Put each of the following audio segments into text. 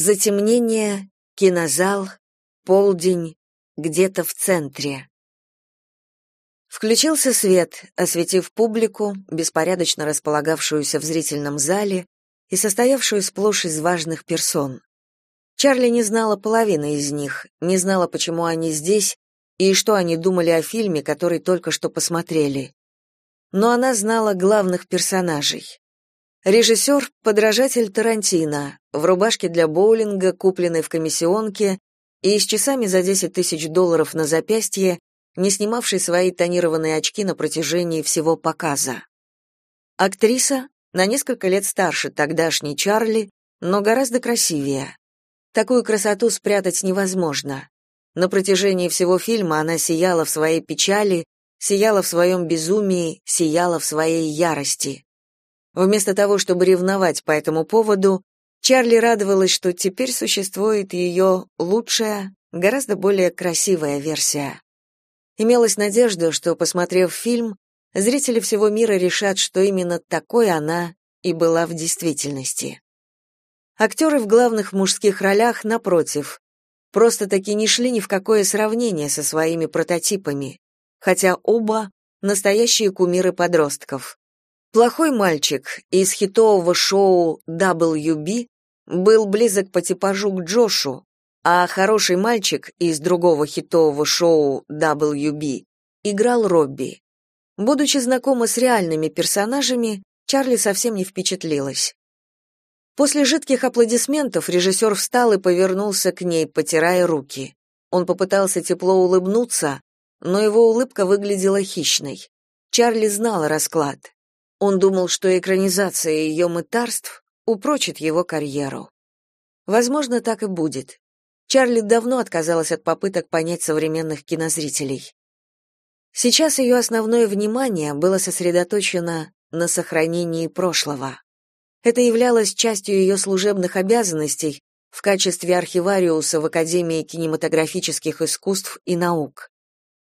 Затемнение, кинозал, полдень, где-то в центре. Включился свет, осветив публику, беспорядочно располагавшуюся в зрительном зале и состоявшую сплошь из важных персон. Чарли не знала половины из них, не знала, почему они здесь и что они думали о фильме, который только что посмотрели. Но она знала главных персонажей. Режиссер — подражатель Тарантино, в рубашке для боулинга, купленной в комиссионке, и с часами за 10 тысяч долларов на запястье, не снимавший свои тонированные очки на протяжении всего показа. Актриса на несколько лет старше тогдашней Чарли, но гораздо красивее. Такую красоту спрятать невозможно. На протяжении всего фильма она сияла в своей печали, сияла в своем безумии, сияла в своей ярости. Вместо того, чтобы ревновать по этому поводу, Чарли радовалась, что теперь существует ее лучшая, гораздо более красивая версия. Имелась надежда, что, посмотрев фильм, зрители всего мира решат, что именно такой она и была в действительности. Актеры в главных мужских ролях, напротив, просто-таки не шли ни в какое сравнение со своими прототипами, хотя оба — настоящие кумиры подростков. Плохой мальчик из хитового шоу WB был близок по типажу к Джошу, а хороший мальчик из другого хитового шоу WB играл Робби. Будучи знакома с реальными персонажами, Чарли совсем не впечатлилась. После жидких аплодисментов режиссер встал и повернулся к ней, потирая руки. Он попытался тепло улыбнуться, но его улыбка выглядела хищной. Чарли знала расклад. Он думал, что экранизация ее мытарств упрочит его карьеру. Возможно, так и будет. Чарли давно отказалась от попыток понять современных кинозрителей. Сейчас ее основное внимание было сосредоточено на сохранении прошлого. Это являлось частью ее служебных обязанностей в качестве архивариуса в Академии кинематографических искусств и наук.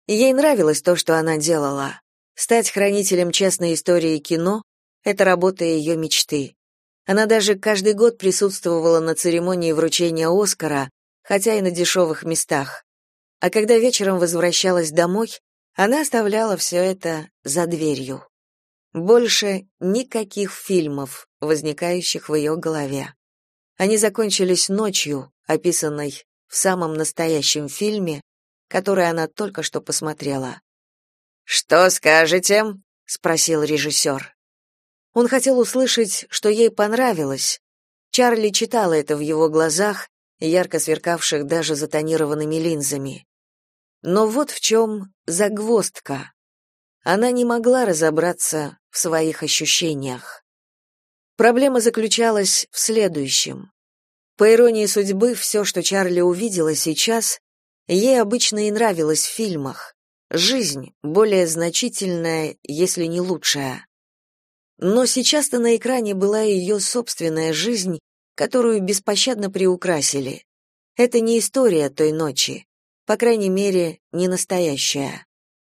Ей нравилось то, что она делала. Стать хранителем честной истории кино — это работа ее мечты. Она даже каждый год присутствовала на церемонии вручения Оскара, хотя и на дешевых местах. А когда вечером возвращалась домой, она оставляла все это за дверью. Больше никаких фильмов, возникающих в ее голове. Они закончились ночью, описанной в самом настоящем фильме, который она только что посмотрела. «Что скажете?» — спросил режиссер. Он хотел услышать, что ей понравилось. Чарли читала это в его глазах, ярко сверкавших даже за тонированными линзами. Но вот в чем загвоздка. Она не могла разобраться в своих ощущениях. Проблема заключалась в следующем. По иронии судьбы, все, что Чарли увидела сейчас, ей обычно и нравилось в фильмах. Жизнь более значительная, если не лучшая. Но сейчас-то на экране была ее собственная жизнь, которую беспощадно приукрасили. Это не история той ночи, по крайней мере, не настоящая.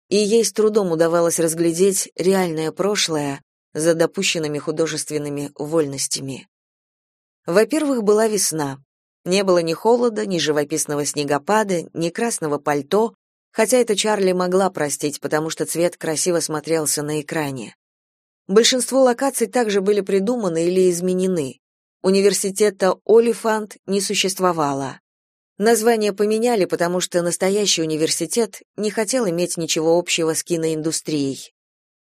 И ей с трудом удавалось разглядеть реальное прошлое за допущенными художественными вольностями. Во-первых, была весна. Не было ни холода, ни живописного снегопада, ни красного пальто, хотя это Чарли могла простить, потому что цвет красиво смотрелся на экране. Большинство локаций также были придуманы или изменены. Университета Олифант не существовало. Название поменяли, потому что настоящий университет не хотел иметь ничего общего с киноиндустрией.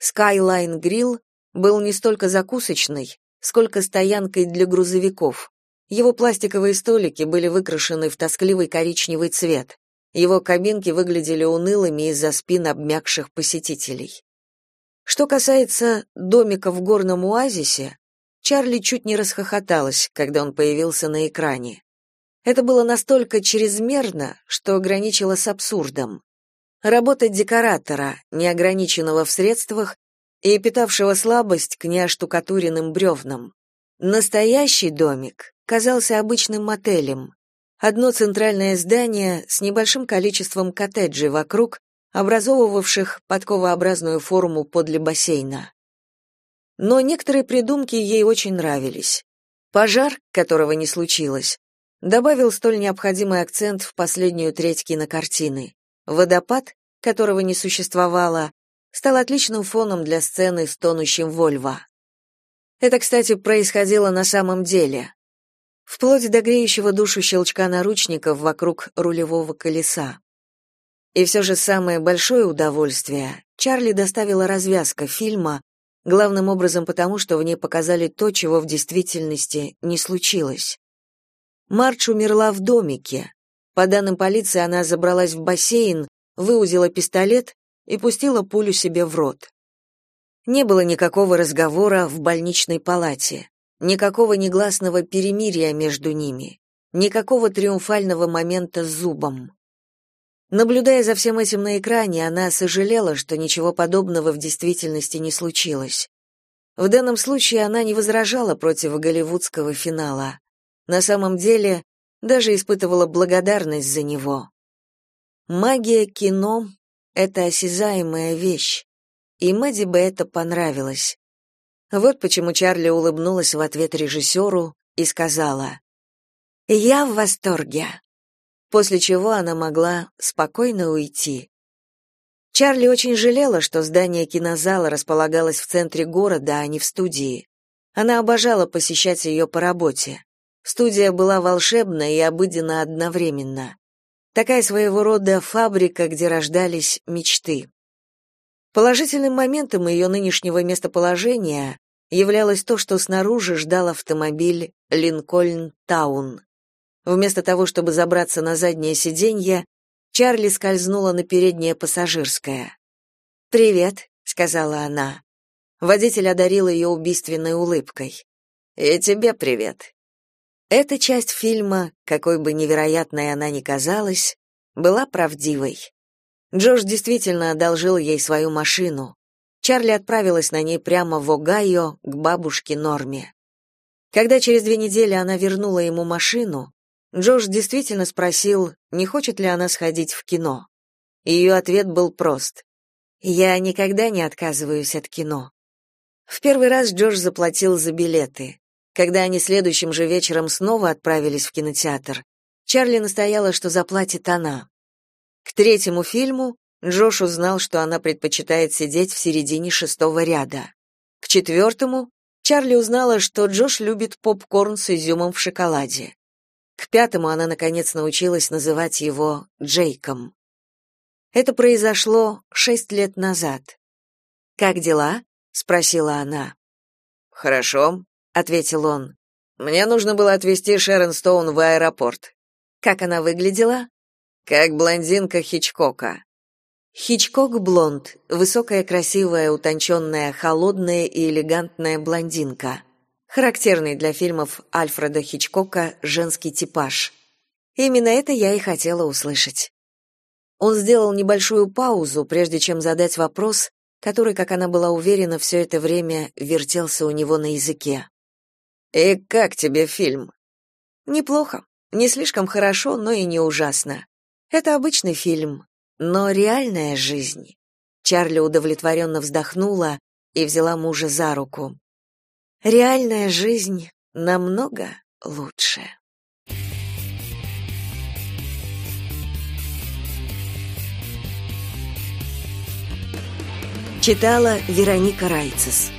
Skyline Grill был не столько закусочной, сколько стоянкой для грузовиков. Его пластиковые столики были выкрашены в тоскливый коричневый цвет. Его кабинки выглядели унылыми из-за спин обмякших посетителей. Что касается домика в горном оазисе, Чарли чуть не расхохоталась, когда он появился на экране. Это было настолько чрезмерно, что ограничило с абсурдом. Работа декоратора, неограниченного в средствах и питавшего слабость к неоштукатуренным бревнам. Настоящий домик казался обычным мотелем, Одно центральное здание с небольшим количеством коттеджей вокруг, образовывавших подковообразную форму подле бассейна. Но некоторые придумки ей очень нравились. Пожар, которого не случилось, добавил столь необходимый акцент в последнюю треть кинокартины. Водопад, которого не существовало, стал отличным фоном для сцены с тонущим Вольво. Это, кстати, происходило на самом деле. Вплоть до греющего душу щелчка наручников вокруг рулевого колеса. И все же самое большое удовольствие Чарли доставила развязка фильма, главным образом потому, что в ней показали то, чего в действительности не случилось. Марч умерла в домике. По данным полиции, она забралась в бассейн, выудила пистолет и пустила пулю себе в рот. Не было никакого разговора в больничной палате, никакого негласного перемирия между ними, никакого триумфального момента с зубом. Наблюдая за всем этим на экране, она сожалела, что ничего подобного в действительности не случилось. В данном случае она не возражала против голливудского финала. На самом деле, даже испытывала благодарность за него. Магия кино — это осязаемая вещь, и Мэдди бы это понравилось. Вот почему Чарли улыбнулась в ответ режиссеру и сказала «Я в восторге» после чего она могла спокойно уйти. Чарли очень жалела, что здание кинозала располагалось в центре города, а не в студии. Она обожала посещать ее по работе. Студия была волшебна и обыденна одновременно. Такая своего рода фабрика, где рождались мечты. Положительным моментом ее нынешнего местоположения являлось то, что снаружи ждал автомобиль Линкольн Таун. Вместо того, чтобы забраться на заднее сиденье, Чарли скользнула на переднее пассажирское. «Привет», — сказала она. Водитель одарил ее убийственной улыбкой. «И тебе привет». Эта часть фильма, какой бы невероятной она ни казалась, была правдивой. Джош действительно одолжил ей свою машину. Чарли отправилась на ней прямо в Огайо к бабушке Норме. Когда через две недели она вернула ему машину, Джош действительно спросил, не хочет ли она сходить в кино. Ее ответ был прост. «Я никогда не отказываюсь от кино». В первый раз Джош заплатил за билеты. Когда они следующим же вечером снова отправились в кинотеатр, Чарли настояла, что заплатит она. К третьему фильму Джош узнал, что она предпочитает сидеть в середине шестого ряда. К четвертому Чарли узнала, что Джош любит попкорн с изюмом в шоколаде. К пятому она наконец научилась называть его Джейком. Это произошло шесть лет назад. Как дела? спросила она. Хорошо, ответил он. Мне нужно было отвезти Шерон Стоун в аэропорт. Как она выглядела? Как блондинка Хичкока. Хичкок блонд, высокая, красивая, утонченная, холодная и элегантная блондинка характерный для фильмов Альфреда Хичкока женский типаж. Именно это я и хотела услышать. Он сделал небольшую паузу, прежде чем задать вопрос, который, как она была уверена, все это время вертелся у него на языке. «И как тебе фильм?» «Неплохо. Не слишком хорошо, но и не ужасно. Это обычный фильм, но реальная жизнь». Чарли удовлетворенно вздохнула и взяла мужа за руку. Реальная жизнь намного лучше. Читала Вероника Райцес.